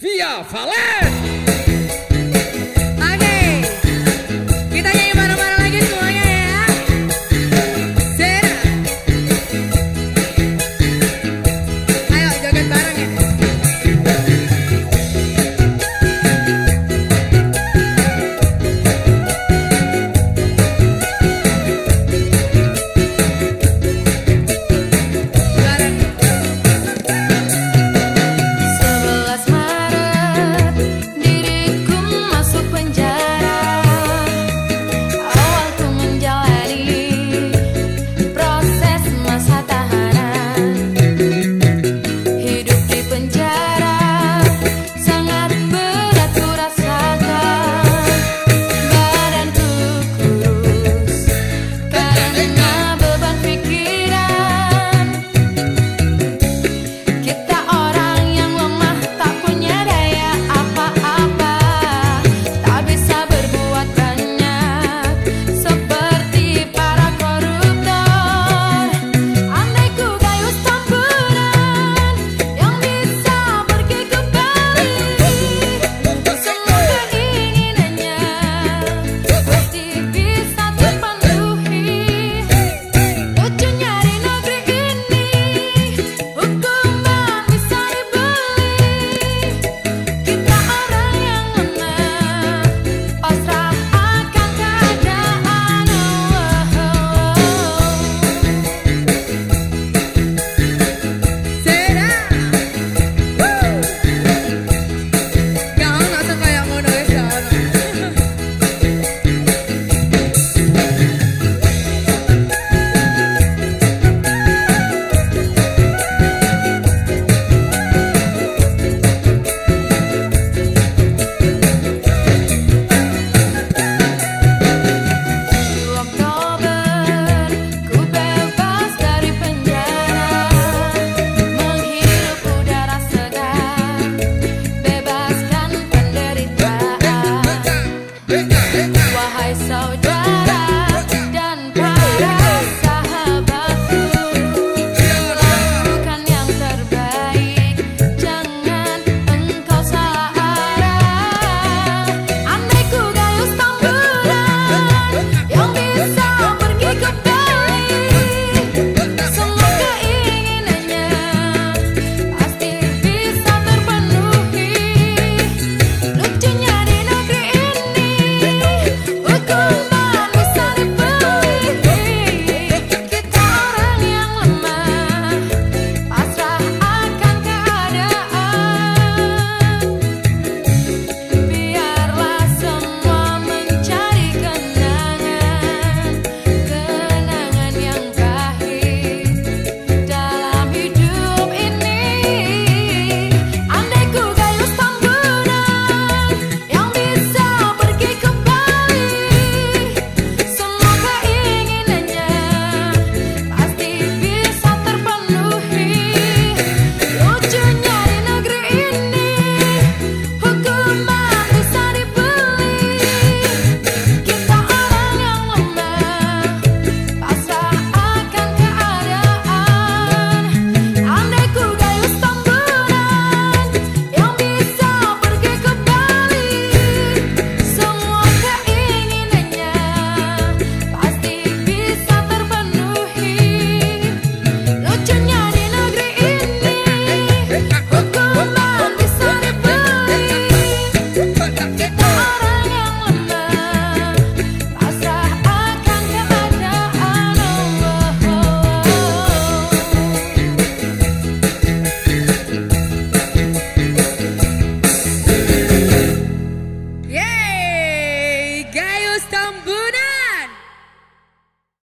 Via Valé! sao saudara